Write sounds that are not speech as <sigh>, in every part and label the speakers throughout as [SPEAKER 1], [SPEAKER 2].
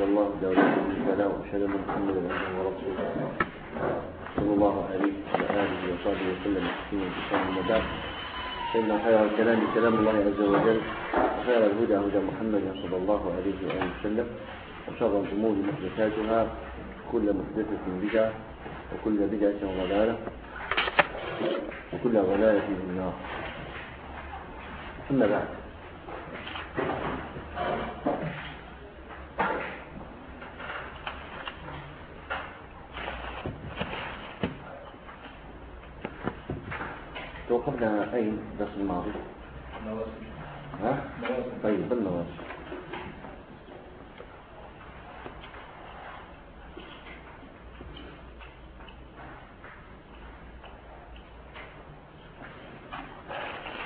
[SPEAKER 1] إلا الله داود السلام وأشهد أن محمدا عبده ورسوله. صلى الله عليه وعلى آله وصحبه وسلم تسليما كثيرا. أما بعد فإن خير الكلام كلام الله عز وجل وخير الهدى هدى محمد صلى الله عليه وآله وسلم وشر الأمور محدثاتها كل محدثة بدعة وكل بدعة ضلالة وكل ضلالة في النار. أما بعد توقفنا أين درس الماضي؟ ها؟ طيب بالنواسي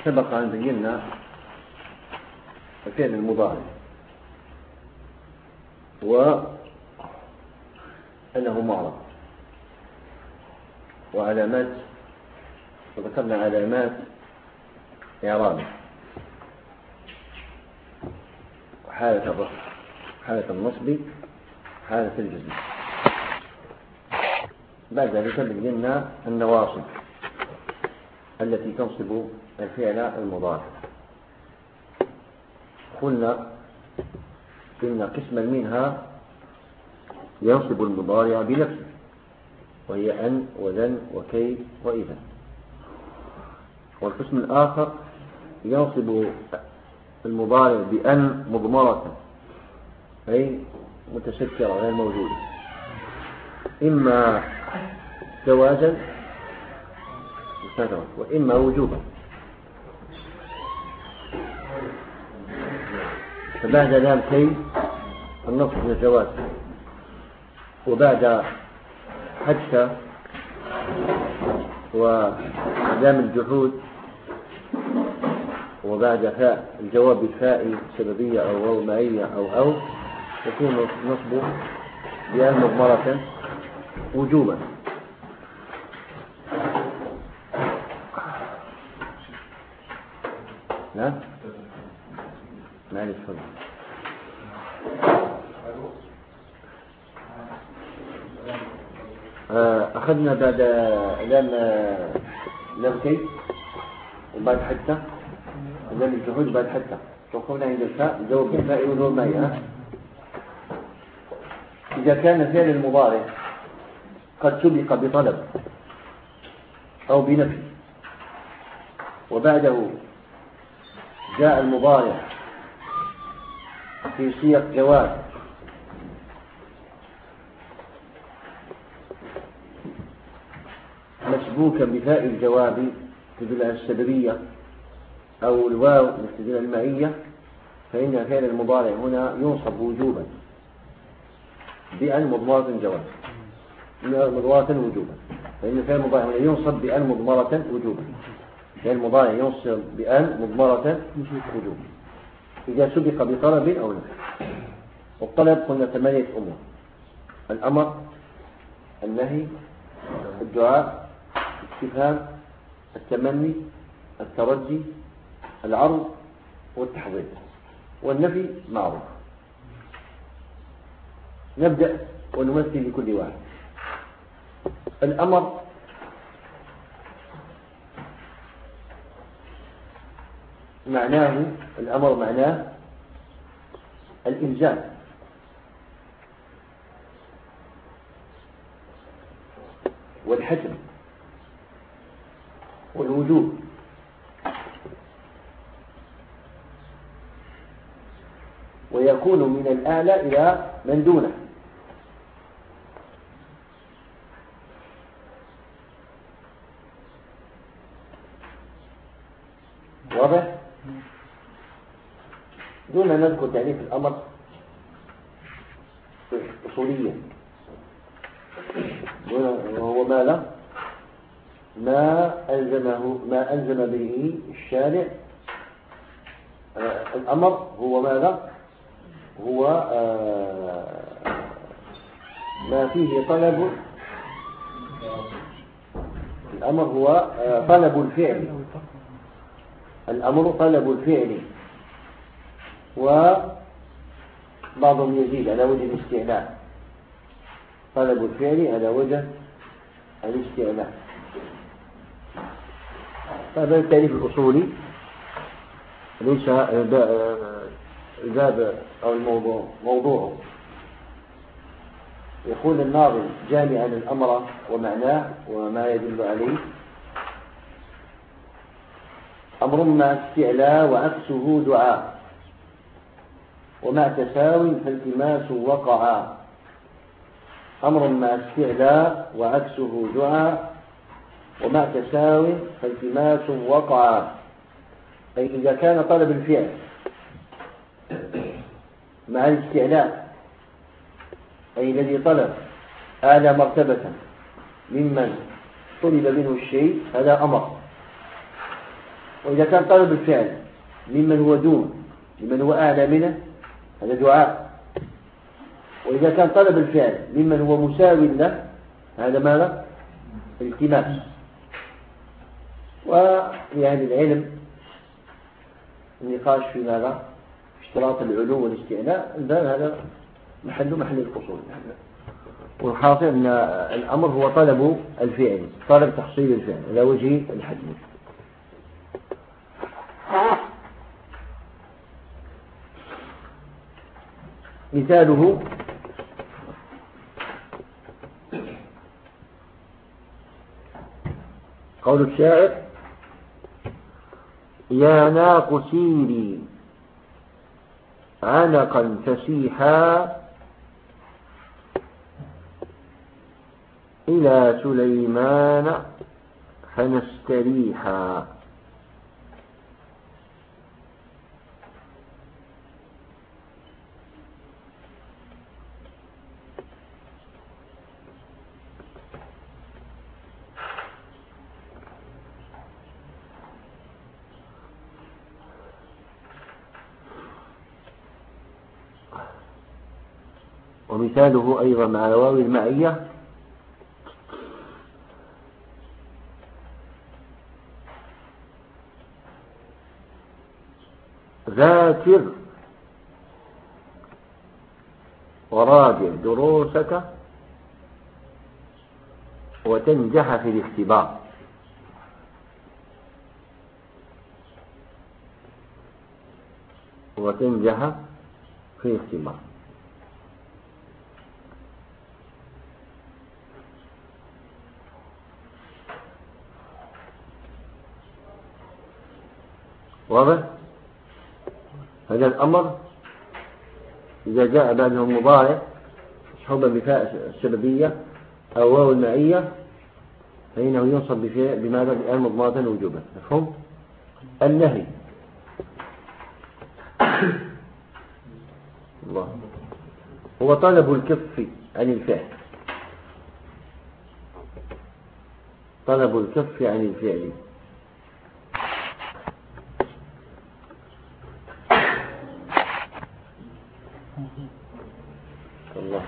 [SPEAKER 1] سبق أن بينا الفعل المضارع. وأنه معرض. وعلامات وذكرنا علامات إعرابه. وحالة الرفع حالة النصب حالة الجزم. بعد ذلك بينا النواصب التي تنصب الفعل المضارع. قلنا إن قسما منها ينصب المضارع بنفسه وهي أن وذن وكي وإذا والقسم الآخر ينصب المضارع بأن مضمرة أي متشكرة غير موجودة. إما زواجا وإما وجوبا. فبعد لام كي النصب من الجواز وبعد حتى ولام الجحود وبعد فاء الجواب الفاء سببية أو معية أو أو يكون نصب بأن مضمرة وجوبا. نعم معلش فضل آه، أخذنا بعد لام لام كي وبعد حتى. لام الجهود بعد حتى توقفنا عند الفاء جواب الفاء ونور ماء إذا كان فعل المضارع قد سبق بطلب أو بنفي وبعده جاء المضارع في سياق جواب مسبوكا بفاء الجواب تدل على السببية. أو الواو تدل على المعية فإن فعل المضارع هنا ينصب وجوبا بأن مضمرة جواب مضمرة وجوبا. فإن فعل المضارع هنا ينصب بأن مضمرة وجوبا. فعل المضارع ينصب بأن مضمرة وجوبا. إذا سبق بطلب أو نفي. والطلب قلنا ثمانية أمور. الأمر النهي الدعاء الاستفهام التمني الترجي العرض والتحضير. والنفي معروف. نبدأ ونمثل لكل واحد. الأمر معناه الأمر معناه الإلزام. والحجم. والوجوب ويكون من الآلة إلى من دونه. واضح؟ دون أن نذكر تعريف الأمر أصوليا. وهو ما له ما ألزمه ما ألزم به الشارع. الأمر هو ماذا هو آه، ما فيه طلب. الأمر هو آه، طلب الفعل. الأمر طلب الفعل. بعضهم يزيد على وجه الاستعلاء. طلب الفعل على وجه الاستعلاء. هذا التعريف الأصولي ليس الباب أو الموضوع موضوعه يقول الناظم جامعا الأمر ومعناه وما يدل عليه. أمر مع استعلاء وعكسه دعاء. ومع تساوي فالتماس وقع. أمر مع استعلاء وعكسه دعاء. ومع تساوي فالتماس وقع. أي إذا كان طلب الفعل مع الاستعلاء أي الذي طلب أعلى مرتبة ممن طلب منه الشيء هذا أمر وإذا كان طلب الفعل ممن هو دون ممن هو أعلى منه هذا دعاء وإذا كان طلب الفعل ممن هو مساو له هذا ماذا؟ التماس ويعني العلم النقاش في ماذا؟ اشتراط العلو والاستعلاء هذا محل محل الفصول والحاصل أن الأمر هو طلب الفعل طلب تحصيل الفعل على وجه الحتم مثاله قول الشاعر يا ناق سيري عنقا فسيحا إلى سليمان فنستريحا. ومثاله أيضا مع واو المعية ذاكر وراجع دروسك. وتنجح في الاختبار. وتنجح في الاختبار. واضح؟ هذا الأمر. إذا جاء بعده المضارع مصحوبا بفاء السببية أو واو المعية فإنه ينصب بماذا؟ بأن مضمارة وجوبا. مفهوم؟ النهي. الله. هو طلب الكف عن الفعل. طلب الكف عن الفعل الله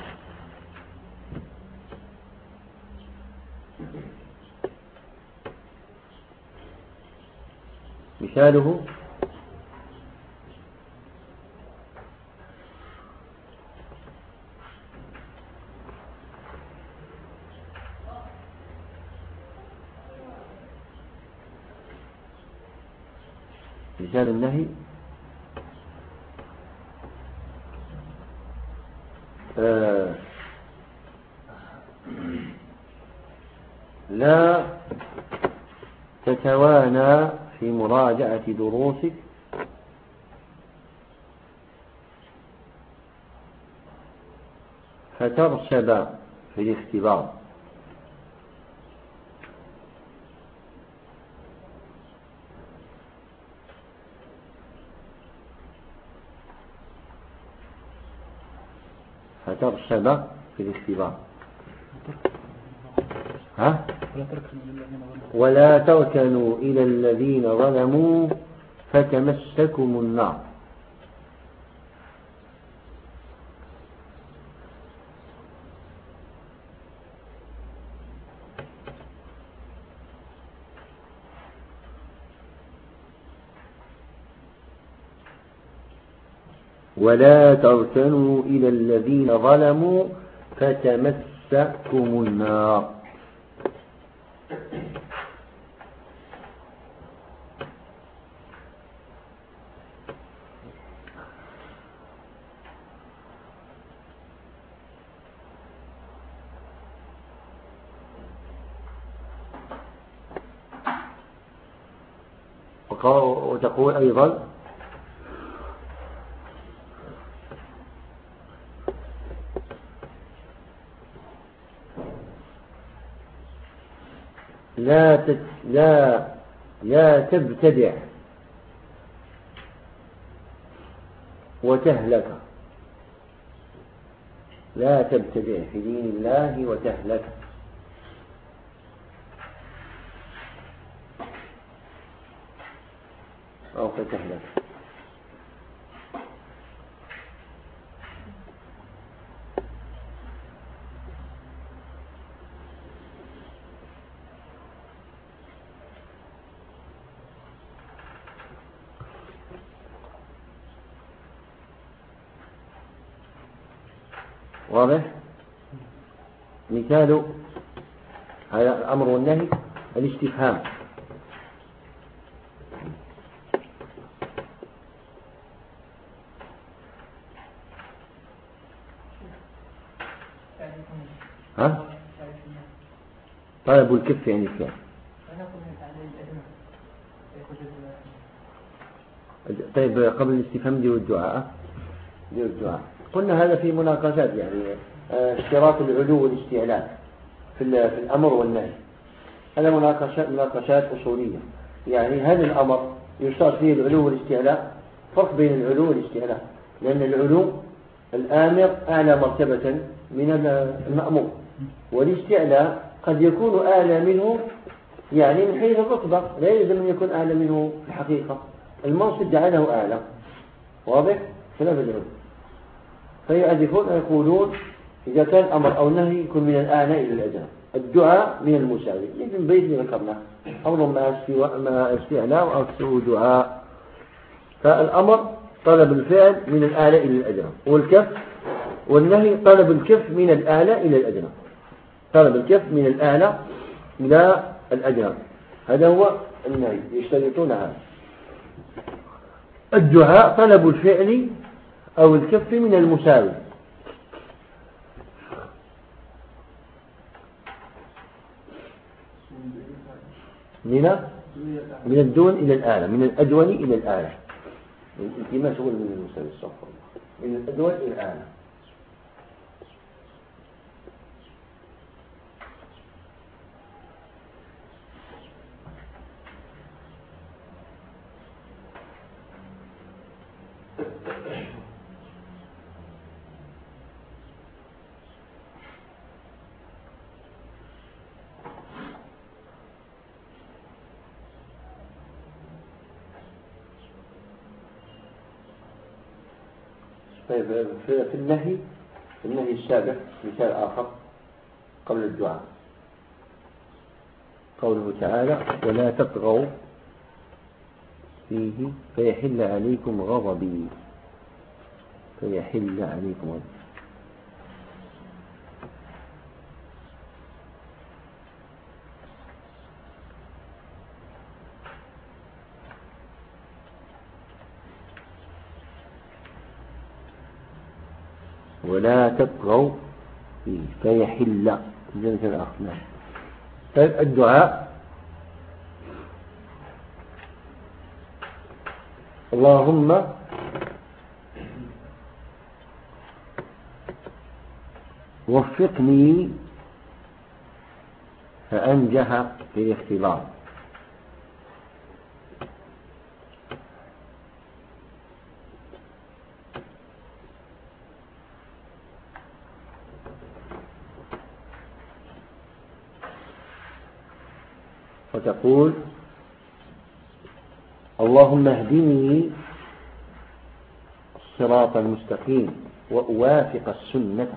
[SPEAKER 1] مثاله مثال النهي آه، لا تتوانى في مراجعة دروسك. فترسب في الاختبار. فترسب في الاختبار. ها؟ ولا تركنوا إلى الذين ظلموا فتمسكم النار. ولا تركنوا إلى الذين ظلموا فتمسكم النار وتقول أيضا. لا تت... لا لا تبتدع. وتهلك. لا تبتدع في دين الله وتهلك. أو فتهلك واضح مثال هذا الأمر والنهي الاستفهام ها؟ طلب الكف يعني كيف طيب قبل الاستفهام دي والدعاء. دي والدعاء. قلنا هذا في مناقشات يعني آه، اشتراط العلو والاستعلاء في في الأمر والنهي. هذا مناقشات مناقشات أصولية. يعني هذا الأمر يشترط فيه العلو والاستعلاء فرق بين العلو والاستعلاء. لأن العلو الآمر أعلى مرتبة من المأمور والاستعلاء قد يكون أعلى منه يعني من حيث الرتبة لا يلزم أن يكون أعلى منه في الحقيقة. المنصب جعله أعلى. واضح؟ خلاف العلو فيعرفون يقولون إذا كان أمر أو نهي يكون من الأعلى إلى الأدنى. الدعاء من المساوي. مثل بيت اللي ذكرناه أمر ما استعلاء وأكثر دعاء. فالأمر طلب الفعل من الأعلى إلى الأدنى. والكف والنهي طلب الكف من الأعلى إلى الأدنى. طلب الكف من الأعلى إلى الأدنى. هذا هو النهي يشترطون هذا. الدعاء طلب الفعل أو الكف من المساوي. من من الدون إلى الأعلى من الأدون إلى الأعلى الإلتماس هو المساوي من الأدون إلى الأعلى طيب في النهي في النهي السابق مثال آخر قبل الدعاء. قوله تعالى ولا تطغوا فيه فيحل عليكم غضبي. فيحل عليكم غضبي. ولا تطغوا فيه. فيحل. جنة الأخلاق طيب الدعاء. اللهم وفقني فأنجح في الاختبار. فتقول اللهم اهدني الصراط المستقيم وأوافق السنة.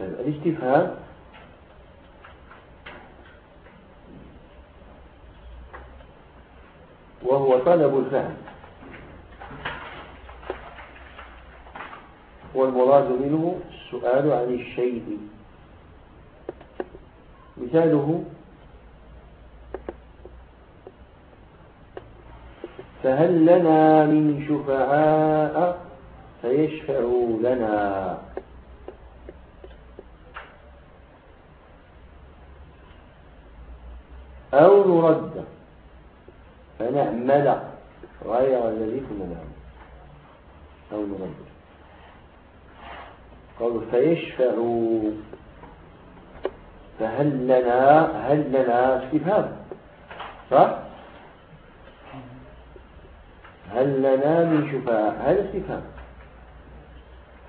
[SPEAKER 1] طيب، الاستفهام وهو طلب الفهم. والمراد منه السؤال عن الشيء مثاله فهل لنا من شفعاء فيشفعوا لنا. أو نرد فنعمل غير الذي كنا نعمل أو نرد قالوا فيشفعوا. فهل لنا هل لنا استفهام صح؟ هل لنا من شفاء؟ هل استفهام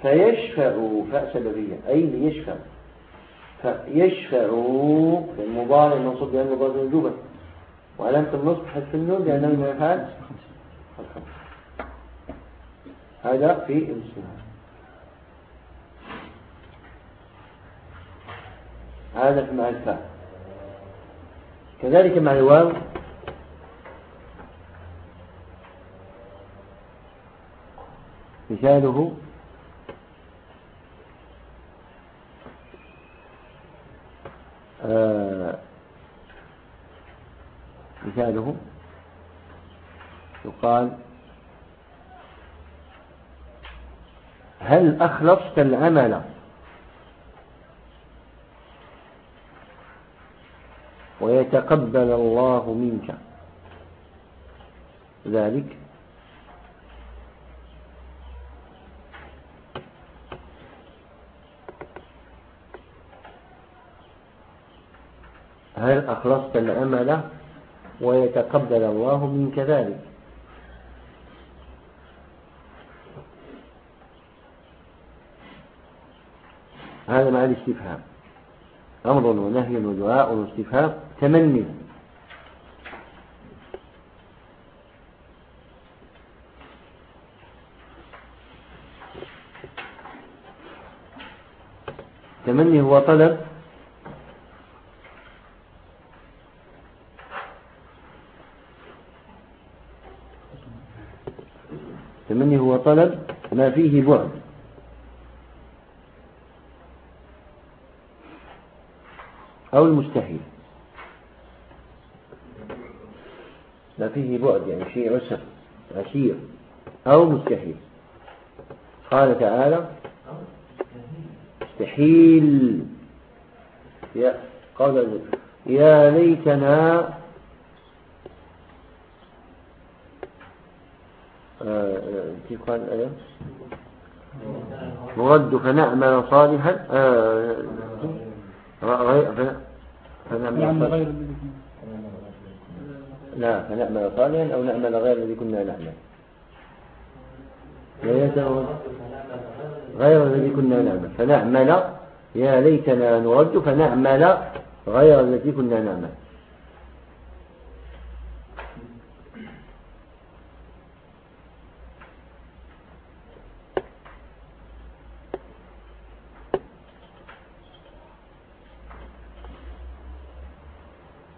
[SPEAKER 1] فيشفعوا فاء سببية أي ليشفع فيشفعوا في المضارع المنصوب لأنه مضارع وجوبا وعلامة النصب حذف النون لأنه من هذا في الاستفهام هذا مع الفاء كذلك مع الواو مثاله آه مثاله يقال هل أخلصت العمل ويتقبل الله منك. ذلك هل أخلصت العمل ويتقبل الله منك ذلك؟ هذا مع الاستفهام. أمر ونهي ودعاء واستفهام. تمني. تمني هو طلب. تمني هو طلب ما فيه بعد. أو المستحيل. ما فيه بعد يعني شيء عسر عسير أو مستحيل. قال تعالى مستحيل. يا قال يا ليتنا كيف قال الآية؟ نرد فنعمل صالحا آه فنعمل غير لا فنعمل صالحا أو نعمل غير الذي كنا نعمل. غير الذي كنا نعمل. فنعمل يا ليتنا نرد فنعمل غير الذي كنا نعمل.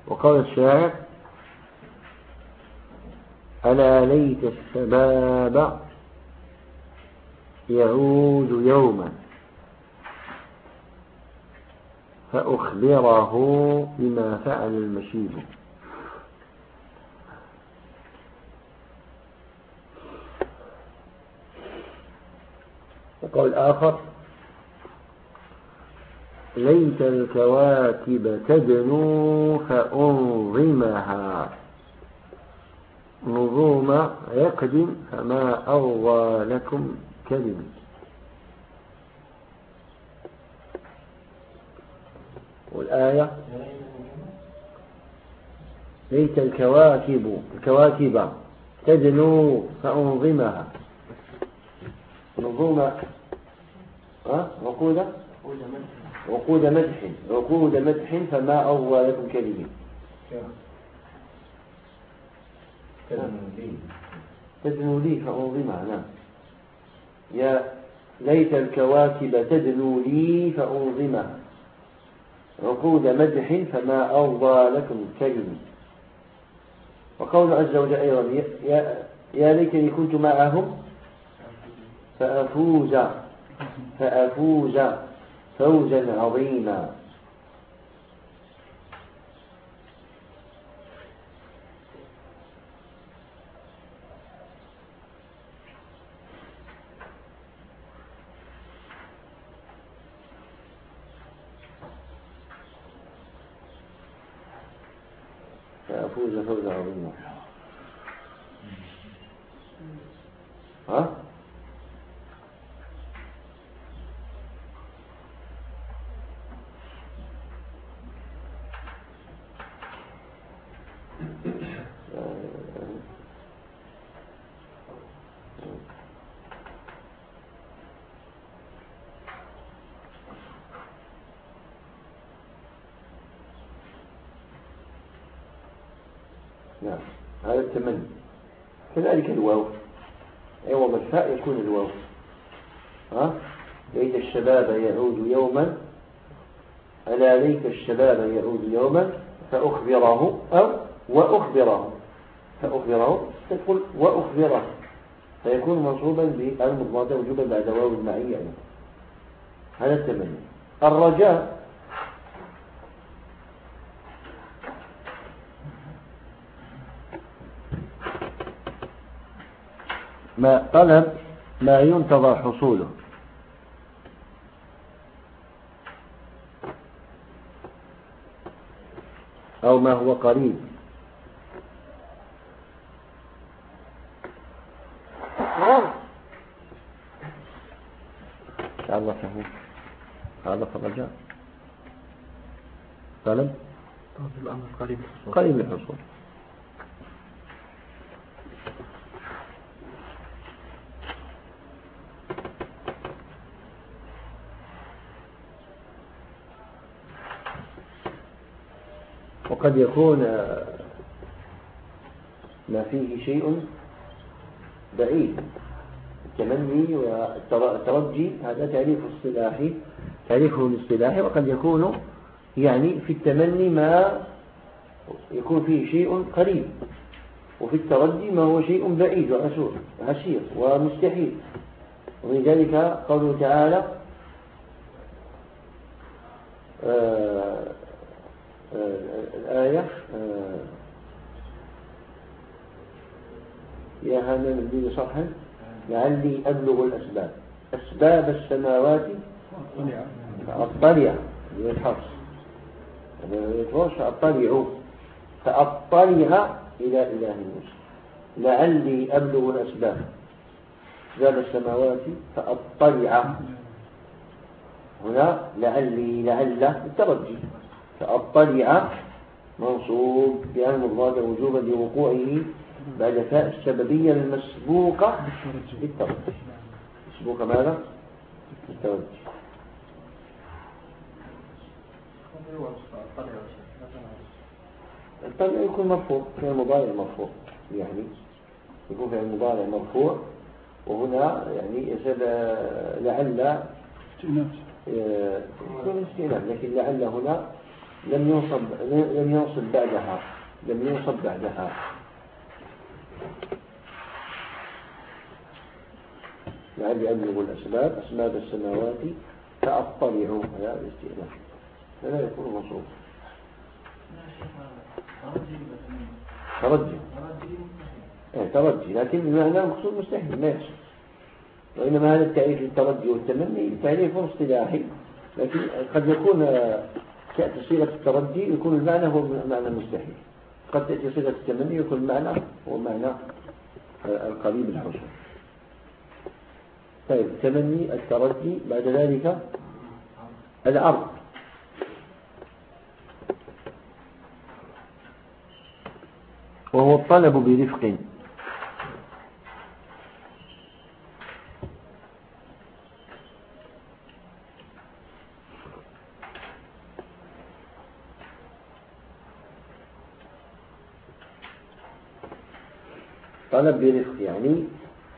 [SPEAKER 1] وقال الشاعر ألا ليت الشباب يعود يوما فأخبره بما فعل المشيب. وقال آخر ليت الكواكب تدنو فأنظمها. نظوم عقد فما أوى لكم كلم. والآية ليت الكواكب الكواكب تدنو فأنظمها. نظوم؟ وقودة وقود؟ مدح. وقود مدح فما أوى لكم كلمة تدنو لي فأنظمها نعم. يا ليت الكواكب تدنو لي فأنظمها عقود مدح فما أرضى لكم كلمي وقول عز وجل أيضا يا, يا ليتني كنت معهم فأفوز فأفوز فوزا عظيما فأفوز فوزا عظيما ها نعم هذا التمني كذلك الواو عوض الفاء يكون الواو ها ليت الشباب يعود يوما ألا ليت الشباب يعود يوما فأخبره أو وأخبره فأخبره تقول وأخبره فيكون منصوبا بالمضمات وجوبا بعد واو المعية يعني. هذا التمني. الرجاء. ما طلب ما ينتظر حصوله. أو ما هو قريب. تعرفه تعرف الرجاء طلب
[SPEAKER 2] طلب الأمر قريب الحصول.
[SPEAKER 1] قريب الحصول. وقد يكون ما فيه شيء بعيد. التمني والترجي هذا تعريف اصطلاحي تعريفه الاصطلاحي وقد يكون يعني في التمني ما يكون فيه شيء قريب وفي الترجي ما هو شيء بعيد وعسور ومستحيل. ولذلك قوله تعالى آه الآية يا هامان ابني صرحا لعلي أبلغ الأسباب. أسباب السماوات فأطلع. للحرص فأطلع. فأطلع إلى إله موسى لعلي أبلغ الأسباب. أسباب السماوات فأطلع. هنا لعلي لعل الترجي. فأطلع منصوب بأن المضاد وجوبا لوقوعه بعد فاء السببية المسبوقة بالترجي مسبوقة ماذا؟ بالترجي الطلع يكون مرفوع في المضارع مرفوع يعني يكون في المضارع مرفوع وهنا يعني يصير لعل يكون استئناف لكن لعل هنا لم ينصب لم ينصب بعدها لم ينصب بعدها. لعلي أبلغ الأسباب أسباب السماوات فأطلعوا على الاستئناف. فلا يكون مصروف ترجي. إيه ترجي لكن بمعنى مقصود مستحيل ما يحصل. وإنما هذا التعريف للترجي والتمني تعريف اصطلاحي لكن قد يكون تأتي صيغة الترجي يكون المعنى هو معنى المستحيل قد تأتي صيغة التمني يكون المعنى هو معنى القريب الحصول طيب التمني الترجي بعد ذلك العرض. وهو الطلب برفق. طلب برفق يعني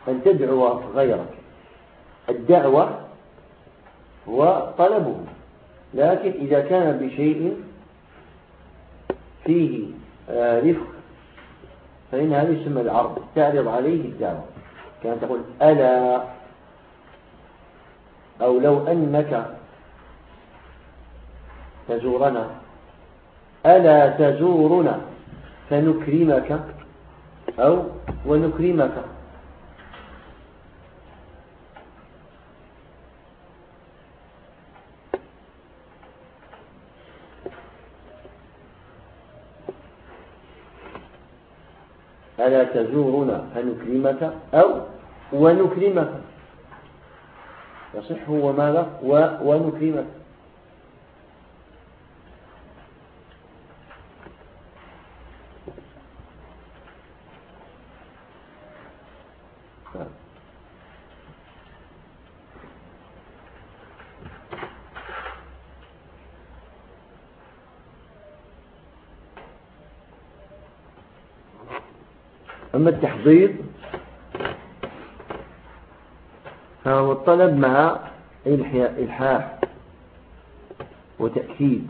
[SPEAKER 1] أن تدعو غيرك. الدعوة هو طلبه. لكن إذا كان بشيء فيه آه، رفق فإن هذا يسمى العرض تعرض عليه الدعوة. كان تقول ألا؟ أو لو أنك تزورنا. ألا تزورنا؟ فنكرمك. أو ونكرمك. ألا تزورنا فنكرمك أو ونكرمك. يصح وماذا ونكرمك. أما التحضير؟ فهو الطلب مع إلحاح وتأكيد.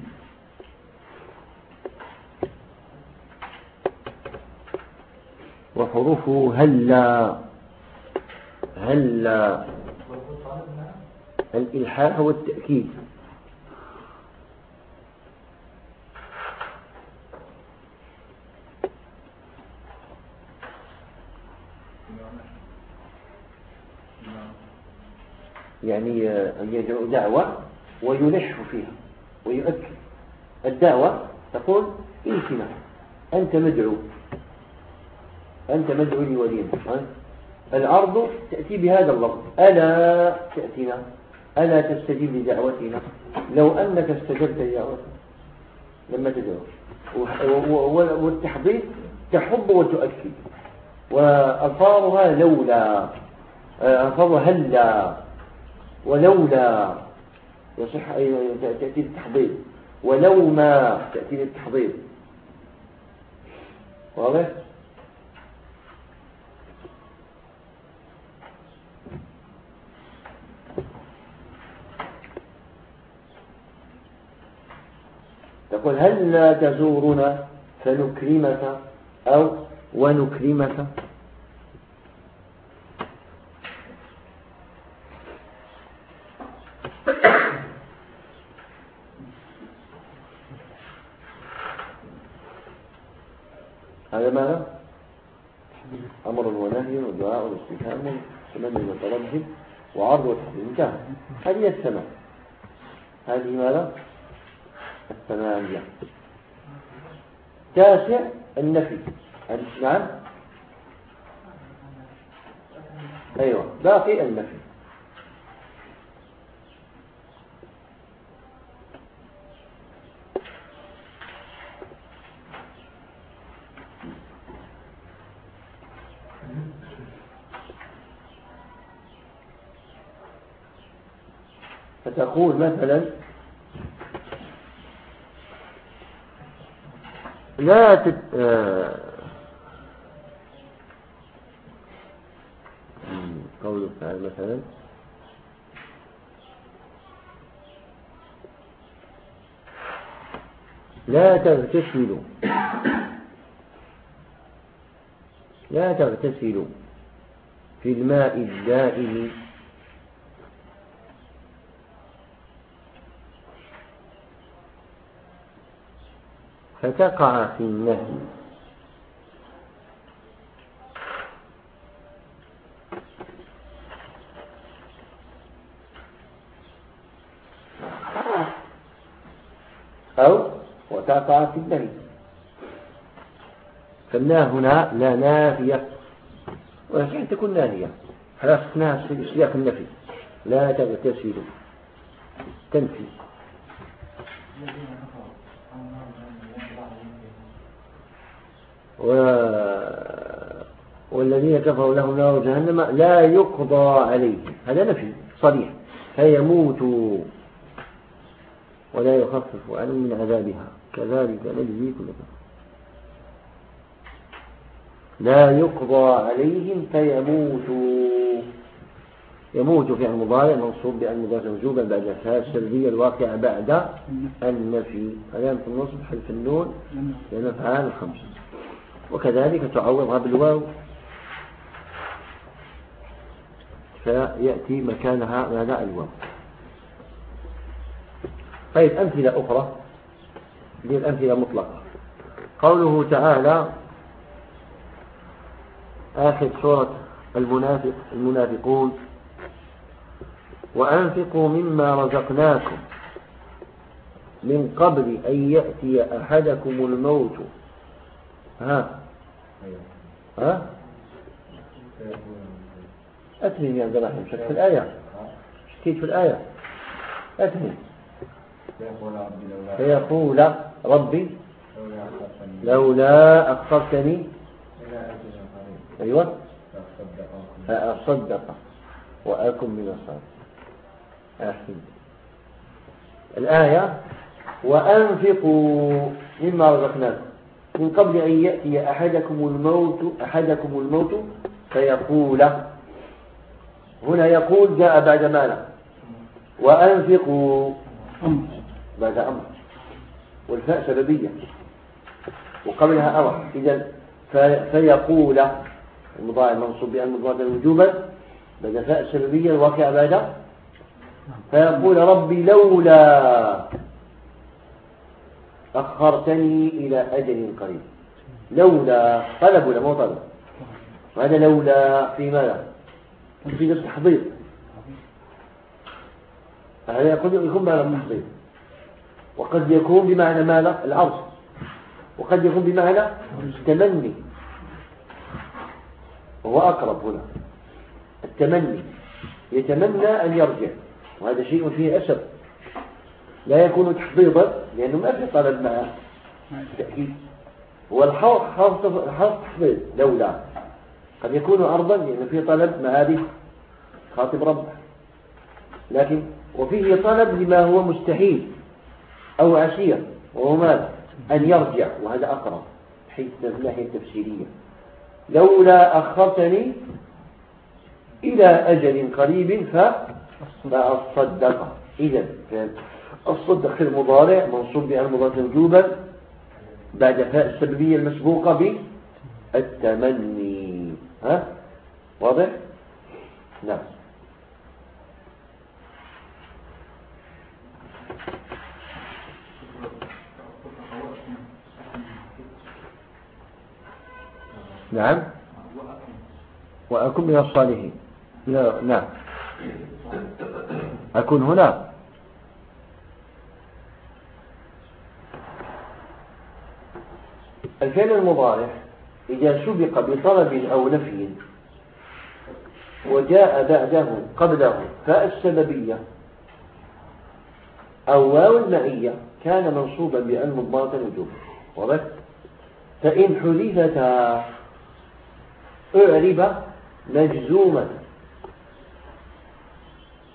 [SPEAKER 1] وحروفه هلا. هلا. الإلحاح والتأكيد. يعني أن يدعو دعوة ويلح فيها ويؤكد. الدعوة تقول إيتنا أنت مدعو أنت مدعو لولينا. العرض تأتي بهذا اللفظ. ألا تأتينا ألا تستجيب لدعوتنا؟ لو أنك استجبت لدعوتنا لما تدعو. والتحضير تحب وتؤكد. وألفاظها لولا ألفاظها هلا. ولولا يصح تأتي التحضير. ولو ما تأتي التحضير. واضح؟ تقول هل لا تزورنا فنكرمك أو ونكرمك هذا ماذا أمر ونهي ودعاء واستفهام وتمني وترجي وعرض وتحديد انتهى. هذه السماء. هذه ماذا؟ الثمانية. تاسع النفي. نعم. أيوة. باقي النفي. فتقول مثلا لا تت... آه... قوله تعالى مثلا لا تغتسلوا لا تغتسلوا في الماء الدائم فتقع في النهي. أو وتقع في النهي. فالنا هنا لا نافية. ولكن تكون ناهية حرصناها في سياق النفي. لا تغتسلوا تنفي. و... والذين كفروا لهم نار جهنم لا يقضى عليهم. هذا نفي صريح. فيموتوا ولا يخفف عنهم من عذابها. كذلك نجزي كل كفر. لا يقضى عليهم فيموتوا يموت في المضارع منصوب بأن مضارع وجوبا بعد الفاء السلبية الواقعة بعد النفي. علامة النصب حذف النون. لأن أفعال الخمسة وكذلك تعوضها بالواو. فيأتي مكانها معنى الواو. طيب أمثلة أخرى. دي الأمثلة مطلقة. قوله تعالى آخر سورة المنافق المنافقون وأنفقوا مما رزقناكم من قبل أن يأتي أحدكم الموت. ها؟ ها؟ أتهم يا عبد الرحيم شك في الآية. شكيت في الآية. أتهم فيقول ربي لولا أخرتني. أيوة. فأصدق وأكن من الصالحين أحسن الآية وأنفقوا مما رزقناكم. من قبل أن يأتي أحدكم الموت أحدكم الموت فيقول هنا يقول جاء بعد ماذا؟ وأنفقوا. بعد أمر. والفاء سببية. وقبلها أمر. إذا فيقول المضارع منصوب بأن المضارع وجوبا بعد فاء سببية الواقع بعد فيقول ربي لولا أخرتني إلى أجل قريب. لولا طلب ولا مو طلب هذا لولا في ماذا؟ في نفس تحضير هذا يكون معنى التحضير وقد يكون بمعنى ماذا؟ العرض وقد يكون بمعنى التمني. وهو أقرب هنا. التمني. يتمنى أن يرجع. وهذا شيء فيه أسف لا يكون تحضيضا لأنه ما في طلب معه. تأكيد هو الحرف تحضيض لولا قد يكون عرضا لأنه فيه طلب مع هذه خاطب ربه. لكن وفيه طلب لما هو مستحيل أو عسير وهو ماذا أن يرجع وهذا أقرب. حيث الناحية التفسيرية لولا أخرتني إلى أجل قريب فأصدق إذا الصدق في المضارع منصوب بها المضارع وجوبا بعد فاء السببية المسبوقة بالتمني. ها؟ واضح؟ نعم. نعم. وأكون من الصالحين. نعم. أكون هنا؟ الفعل المضارع إذا سبق بطلب أو نفي وجاء بعده قبله فاء السببية أو واو المعية كان منصوبا بأن مضمرة الوجوب واضح؟ فإن حذفتا أعرب مجزوما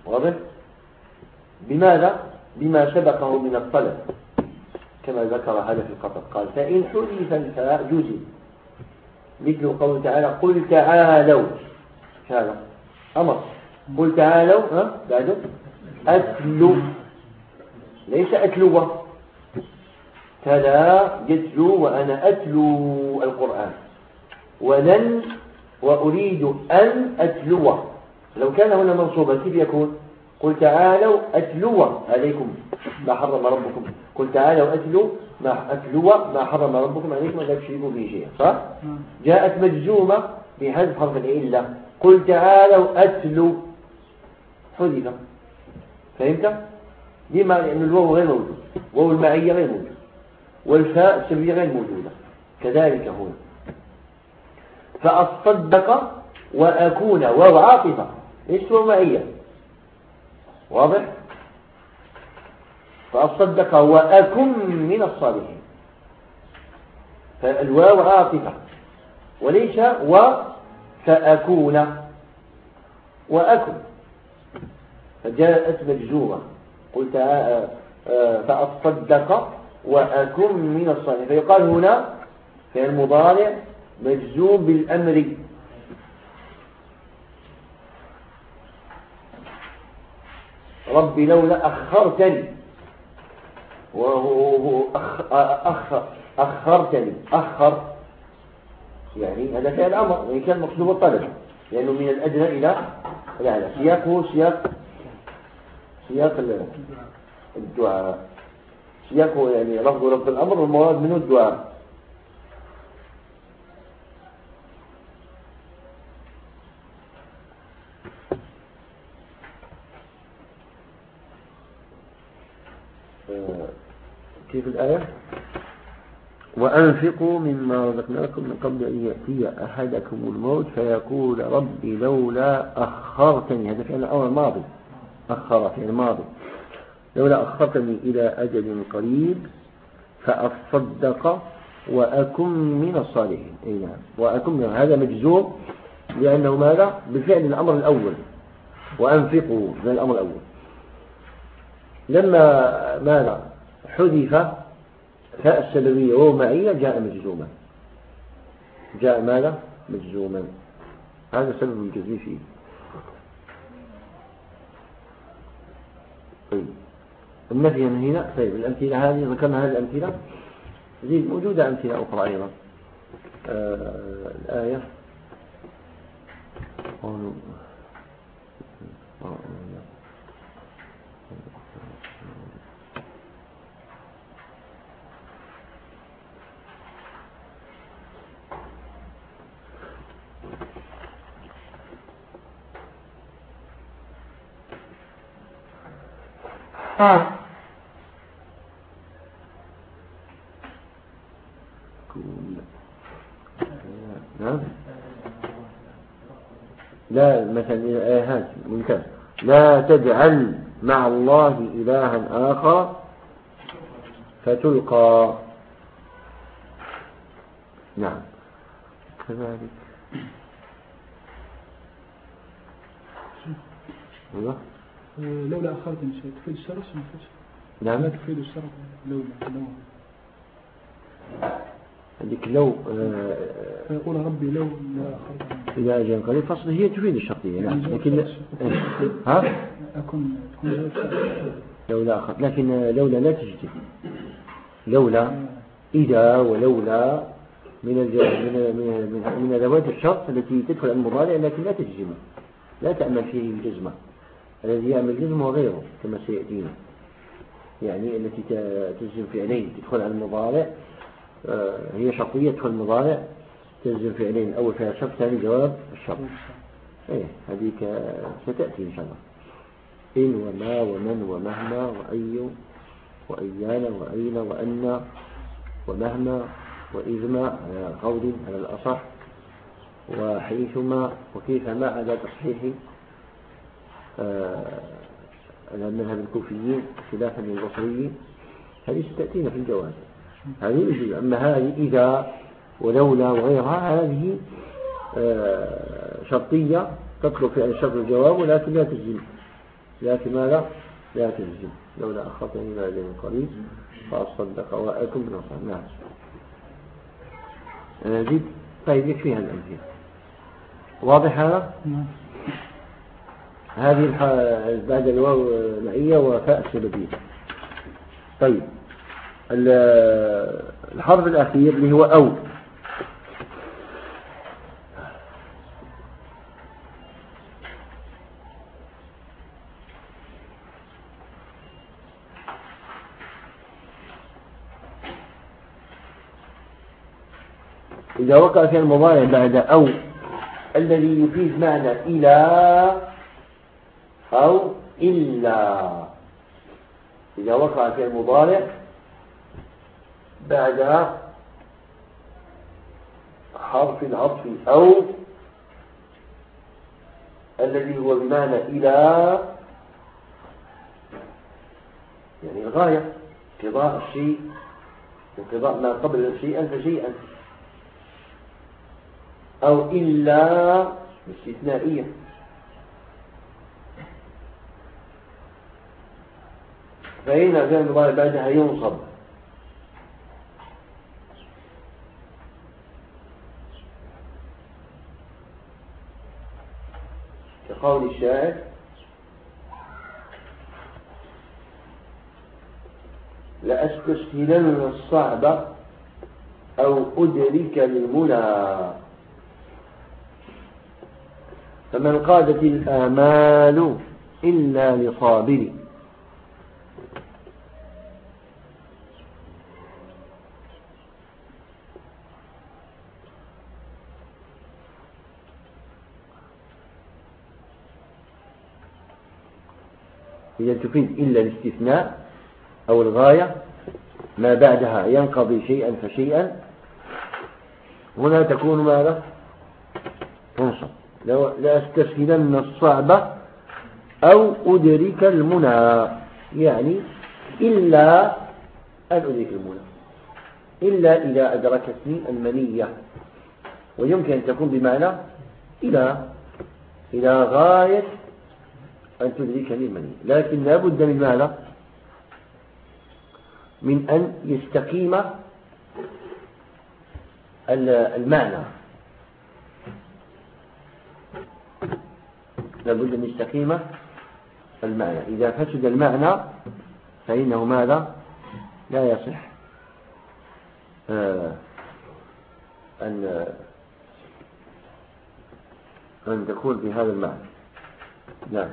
[SPEAKER 1] واضح؟ بماذا؟ بما سبقه من الطلب. كما ذكر هذا في القطر قال فإن حذف الفاء جزم. مثل قول تعالى قل تعالوا. هذا أمر. قل تعالوا ها بعده. أتلو. ليس أتلوه تلا يتلو وأنا أتلو القرآن. ولن وأريد أن أتلوه. لو كان هنا منصوبا كيف يكون؟ قل تعالوا أتلو عليكم ما حرم ربكم. قل تعالوا أتلو ما أتلو ما حرم ربكم عليكم. لا تشركوا به شيئا صح؟ جاءت مجزومة بحذف حرف العلة. قل تعالوا أتلو. حذف. فهمت؟ لما لأن الواو غير موجود. واو المعية غير موجود. والفاء السببية غير موجودة. كذلك هنا. فأصدق وأكون واو عاطفة ليس واو معية واضح؟ فأصدق وأكن من الصالحين. فالواو عاطفة. وليس و فأكون. وأكن. فجاءت مجزومة قلت فأصدق وأكن من الصالحين. فيقال هنا في المضارع مجزوم بالأمر. ربي لولا أخرتني. وهو أخ أخ أخرتني. أخر. يعني هذا فعل أمر وإن كان مقصود الطلب لأنه من الأدنى إلى الأعلى سياقه سياق سياق الدعاء. سياقه يعني لفظ رب الأمر والمراد منه الدعاء. كيف الآية. وأنفقوا مما رزقناكم من قبل أن يأتي أحدكم الموت فيقول ربي لولا أخرتني. هذا فعل أمر ماضي أخر فعل ماضي لولا أخرتني إلى أجل قريب فأصدق وأكن من الصالحين. أي نعم. وأكن من هذا مجزوم لأنه ماذا؟ بالفعل الأمر الأول. وأنفقوا من الأمر الأول. لما ماذا؟ حذف فاء السببية وهو معية جاء مجزوما. جاء ماذا؟ مجزوما. هذا سبب الجزم فيه. طيب. النفي من هنا؟ طيب الأمثلة هذه ذكرنا هذه الأمثلة. زيد موجودة أمثلة أخرى أيضا. آه الآية.
[SPEAKER 3] آه.
[SPEAKER 1] نعم. لا مثلا آيات ممتاز. لا تجعل مع الله إلها آخر فتلقى. نعم. كذلك.
[SPEAKER 2] أيوه لولا أخرتني شيء. تفيد الشرف ما
[SPEAKER 1] نعم.
[SPEAKER 2] لا تفيد الشرف. لولا لو
[SPEAKER 1] هذيك لو
[SPEAKER 2] فيقول ربي لو
[SPEAKER 1] إذا أجل قريب فصل هي تفيد الشرطية نعم.
[SPEAKER 2] يعني
[SPEAKER 1] لكن ها؟
[SPEAKER 2] أكون تكون
[SPEAKER 1] لولا أخر لكن لولا لا تجزم لولا إذا ولولا من. من من من أدوات الشرط التي تدخل المضارع لكن لا تجزم. لا تأمل فيه الجزمة. الذي يعمل جزم وغيره كما سيأتينا. يعني التي تجزم فعلين تدخل على المضارع آه، هي شرطية تدخل المضارع تجزم فعلين أول فيها شرط ثاني جواب الشرط. إيه هذيك ستأتي إن شاء الله. إن وما ومن ومهما وأي وأيان وأين وأن ومهما وإذما على قول على الأصح وحيثما وكيفما على تصحيح على مذهب الكوفيين خلافا للبصريين. هذه ستأتينا في الجواز هذه يجوز أما هذه إذا ولولا وغيرها هذه آه، شرطية تطلب في الشرط الجواب ولكن لا تجزم. لكن ماذا؟ لا تجزم. لولا أخذتني إلى أجل قريب فأصدق وأكم أصحاب نعم. نزيد طيب يكفيها الأمثلة. واضح هذا؟
[SPEAKER 2] نعم.
[SPEAKER 1] هذه بعد الواو معية وفاء السببية طيب. الحرف الأخير اللي هو أو. إذا وقع في المضارع بعد أو الذي يفيد معنى إلى أو إلا. إذا وقع في المضارع بعد حرف العطف أو الذي هو بمعنى إلى. يعني الغاية انقضاء الشيء انقضاء ما قبل شيئا. فشيئا أو إلا استثنائية فإن فعل المضارع بعدها ينصب كقول الشاعر لأستسهلن الصعب أو أدرك المنى. فمن قادت الآمال إلا لصابر هي تفيد إلا الاستثناء أو الغاية ما بعدها ينقضي شيئا فشيئا. هنا تكون ماذا؟ تنصب. لأستسهلن الصعب أو أدرك المنى يعني إلا أن أدرك المنى إلا إذا أدركتني المنية. ويمكن أن تكون بمعنى إلى إلى غاية أن تدركني المنية لكن لا بد من ماذا؟ من أن يستقيم المعنى. لابد أن يستقيم المعنى. إذا فسد المعنى فإنه ماذا؟ لا يصح. آه، أن أن تكون بهذا المعنى. نعم.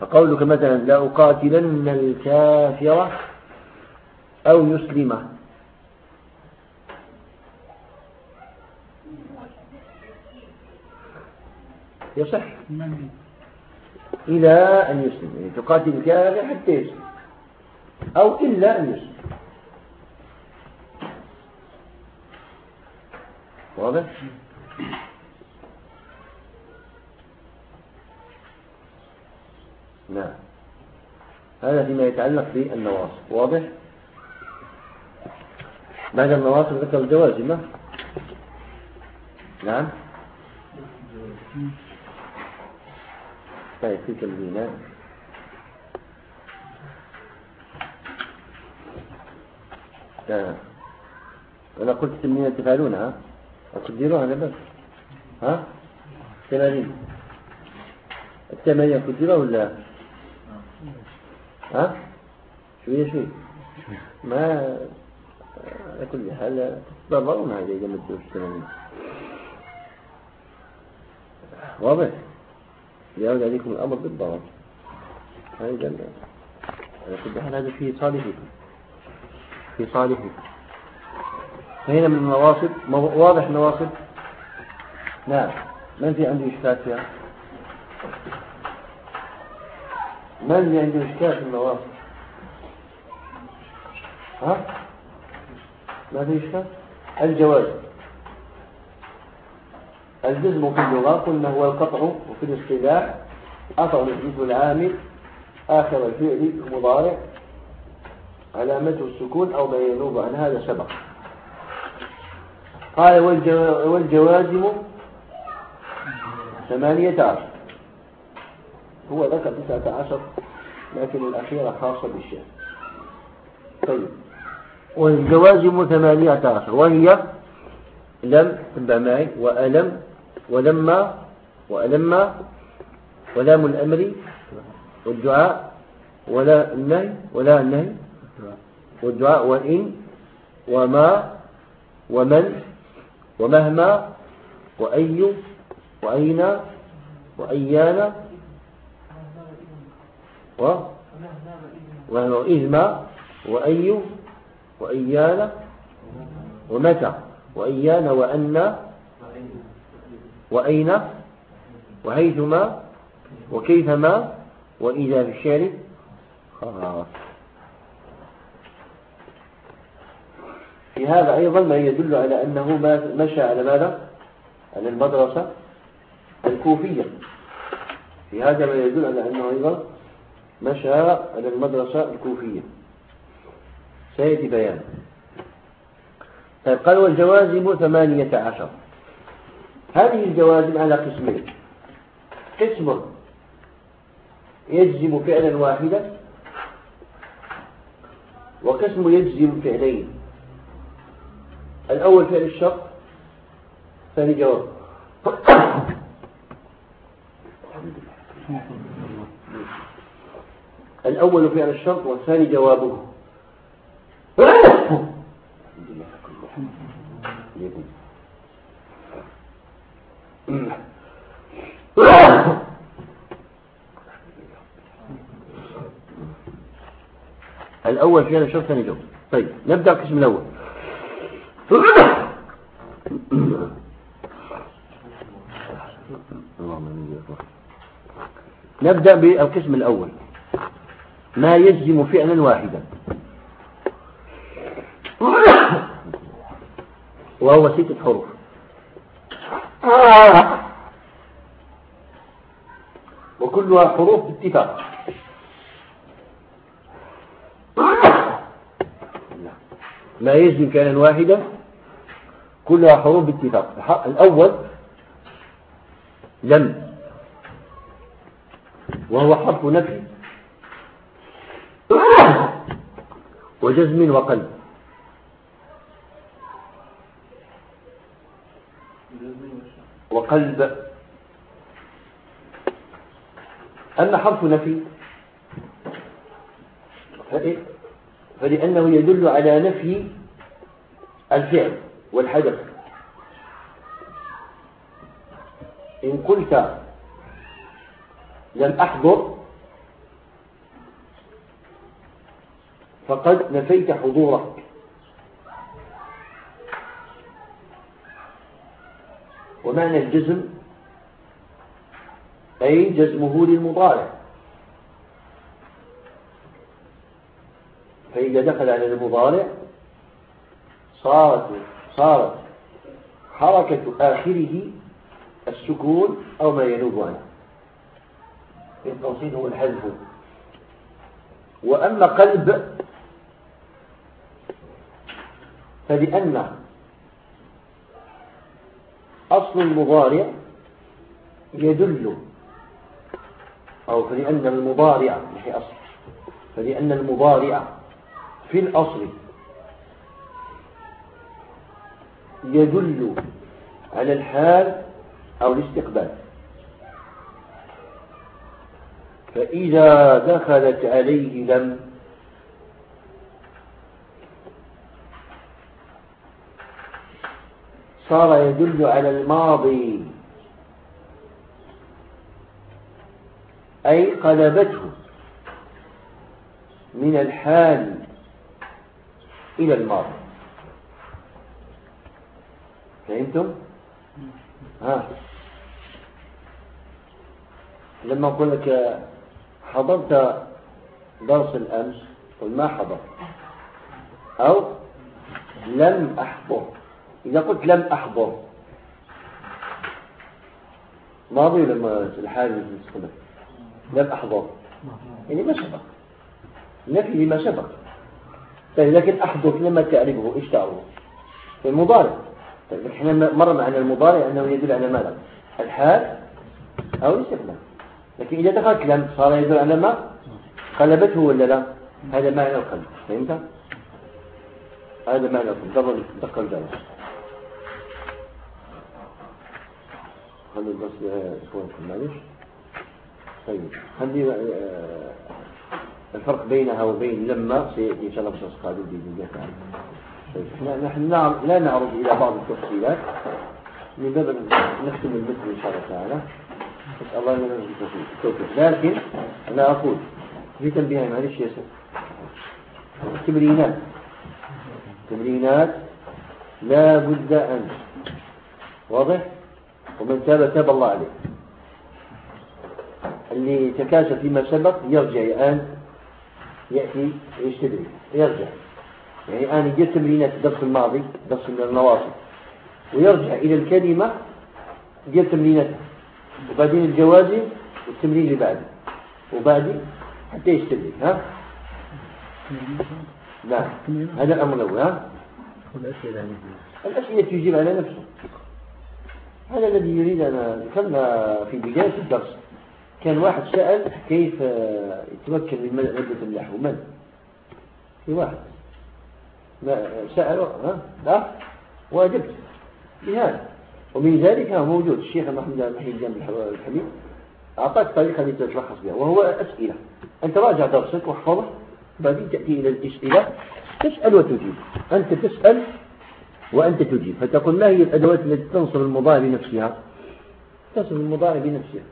[SPEAKER 1] فقولك مثلا لأقاتلن الكافر أو يسلمه يصح. إلى أن يسلم. يعني تقاتل الكافر حتى يسلم. أو إلا أن يسلم. واضح؟ نعم. هذا فيما يتعلق بالنواصب واضح؟ بعد النواصب ذكر الجوازمة نعم. طيب في تلميذات أنا قلت تلميذات تفعلونها أقدروها أنا بس. ها؟ ثمانين الثمانية قدروها ولا؟ ها؟ شوية شوية. ما على كل حال تضررون هذه إذا ما ثمانين واضح. يعود عليكم الأمر بالضبط هذا على كل حال هذا في صالحكم. في صالحكم. فهنا من النواصب واضح النواصب نعم. من في عنده إشكال فيها؟ من عنده إشكال في النواصب ها؟ ما في إشكال الجواز. الجزم في اللغة قلنا هو القطع وفي الاصطلاح أثر الجزم العامل آخر الفعل المضارع. علامته السكون أو ما ينوب عن هذا سبق. قال والجوازم ثمانية عشر. هو ذكر تسعة عشر لكن الأخيرة خاصة بالشام طيب. والجوازم ثمانية عشر. وهي لم تنبع معي وألم ولما وألما ولام الأمر والدعاء ولا النهي ولا النهي والدعاء وإن وما ومن ومهما وأي وأين وأيان و وإذما وأي وأيان ومتى وأيان وأن وأين وحيثما وكيفما وإذا في الشارع خلاص في هذا أيضا ما يدل على أنه مشى على ماذا؟ على المدرسة الكوفية. في هذا ما يدل على أنه أيضا مشى على المدرسة الكوفية. سيأتي بيان. طيب قال والجوازم ثمانية عشر. هذه الجوازم على قسمين. قسم يجزم فعلا واحدا وقسم يجزم فعلين. الأول فعل الشرط ثاني جواب. <coughs> <coughs> الأول فعل الشرط والثاني جوابه. الأول فعل الشرط ثاني جواب طيب نبدأ القسم الأول. نبدأ بالقسم الأول. ما يجزم فعلا واحدا. وهو ستة حروف. وكلها حروف باتفاق. ما يجزم فعلا واحدا كلها حروف باتفاق. الأول لم وهو حرف نفي. وجزم وقلب. وقلب. أما حرف نفي. فلأنه يدل على نفي الفعل والحدث إن قلت لم أحضر فقد نفيت حضورك. ومعنى الجزم أي جزمه للمضارع. فإذا دخل على المضارع صارت صارت حركة آخره السكون أو ما ينوب عنه. التوصيل هو الحذف. وأما قلب فلأن أصل المضارع يدل أو فلأن المضارع مش أصل فلأن المضارع في الأصل يدل على الحال أو الاستقبال. فإذا دخلت عليه لم صار يدل على الماضي. أي قلبته من الحال إلى الماضي. فهمتم؟ ها. لما أقول لك حضرت درس الأمس قل ما حضرت؟ أو لم أحضر. إذا قلت لم أحضر. ماضي لما الحال يستخدم لم أحضر. يعني ما سبق نفي لما سبق طيب لكن أحضر لما تعرفه. إيش تعرفه؟ في المضارع. طيب إحنا مر معنا المضارع أنه يدل على ماذا؟ الحال أو الاستخدام لكن إذا دخلت لم صار يدل على ما؟ قلبته ولا لا؟ هذا معنى القلب. فهمت؟ هذا معنى القلب. دخل جواب خلي البص اخوانكم معلش طيب خلي آه، الفرق بينها وبين لما سيأتي إن شاء الله الشخص قادم بإذن الله تعالى طيب نحن لا نعرض إلى بعض التفصيلات. من باب نختم المثل إن شاء الله تعالى. نسأل الله لنا التوفيق لكن أنا أقول في تنبيه معلش يا سيد تمرينات. تمرينات لا بد أن. واضح؟ ومن تاب تاب الله عليه. اللي تكاسل فيما سبق يرجع الآن يأتي يستدرك يرجع. يعني الآن يجي تمرينات الدرس الماضي درس النواصب. ويرجع إلى الكلمة يجي تمرينات وبعدين الجوازي والتمرين اللي بعده وبعدين حتى يستدرك ها؟ لا هذا الأمر الأول ها؟ الأسئلة تجيب على نفسه. هذا الذي يريد أنا ذكرنا في بداية الدرس. كان واحد سأل كيف يتمكن من مادة النحو من؟ في واحد. سأله ها؟ لا؟ وأجبت. بهذا ومن ذلك موجود. الشيخ محمد محمد الجامع الحميد أعطاك طريقة لتتلخص بها وهو أسئلة. أنت راجع درسك واحفظه بعدين تأتي إلى الأسئلة تسأل وتجيب. أنت تسأل وأنت تجيب فتقول ما هي الأدوات التي تنصب المضارع بنفسها؟ تنصب المضارع بنفسها.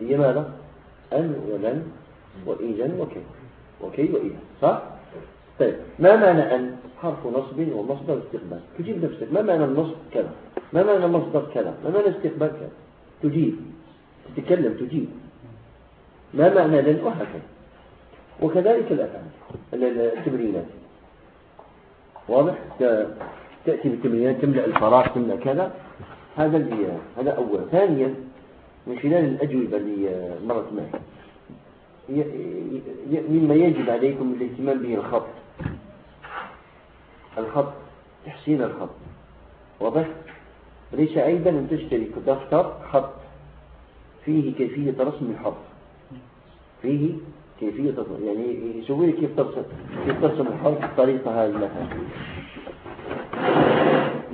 [SPEAKER 1] هي ماذا؟ أن ولن وإذا وكي. وكي وإذا صح؟ طيب. ما معنى أن؟ حرف نصب ومصدر استقبال. تجيب نفسك. ما معنى النصب؟ كذا. ما معنى مصدر كذا؟ ما معنى استقبال كذا؟ تجيب. تتكلم تجيب. ما معنى لن وهكذا. وكذلك الأفعال. التمرينات. واضح؟ تأتي بالتمرينات تملأ الفراغ تملأ كذا. هذا اللي هذا أولا ثانيا من خلال الأجوبة اللي مرت معي. مما يجب عليكم الاهتمام به الخط. الخط تحسين الخط. واضح؟ ليس عيبا أن تشتري دفتر خط. فيه كيفية رسم الحرف فيه كيفية يعني يسوي كيف ترسم كيف ترسم الحرف بالطريقة هذه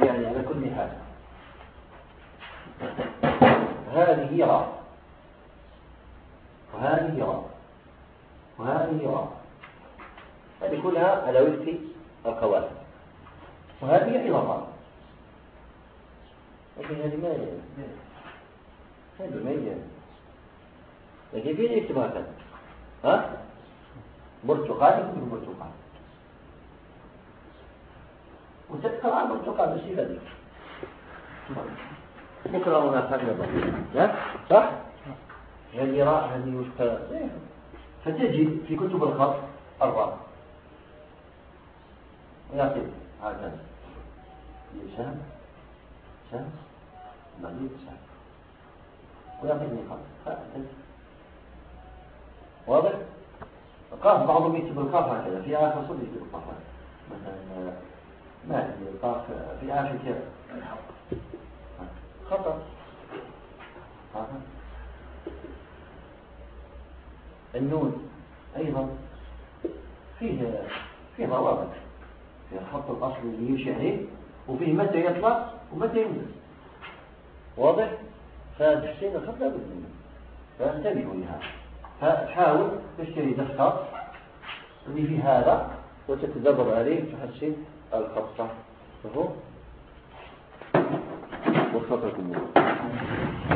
[SPEAKER 1] يعني على كل حال هذه راء وهذه راء وهذه راء هذه كلها على وفق القواعد وهذه أيضا راء لكن هذه ما هذه ما لكن فين هكذا ها؟ برتقال يكتب برتقال وتقرأ برتقال بالصفة دي بكرة هناك هكذا صح؟ هذه راء هذه وفق فتجد في كتب الخط أربعة. ويعطي هكذا لسان سهم بعدين سهم ويعطيني خط واضح؟ القاف بعضهم يكتب القاف هكذا في آخر صدر يكتب القاف مثلا ما القاف في آخر كذا خطأ. النون أيضا فيه فيه ضوابط. في الخط الأصلي اللي يمشي عليه وفيه متى يطلع ومتى ينزل. واضح؟ فتحسين الخط لا بد منه. فانتبهوا لهذا. فحاول تشتري دفتر اللي فيه هذا وتتدرب عليه تحسن الخط فهو وفقكم الله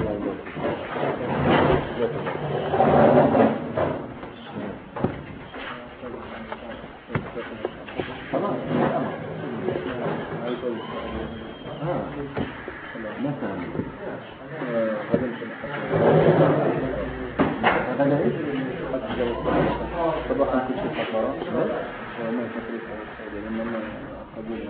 [SPEAKER 1] هذا إيش؟ طبقا في شيء خطأ وما تفريق لأن Thank you.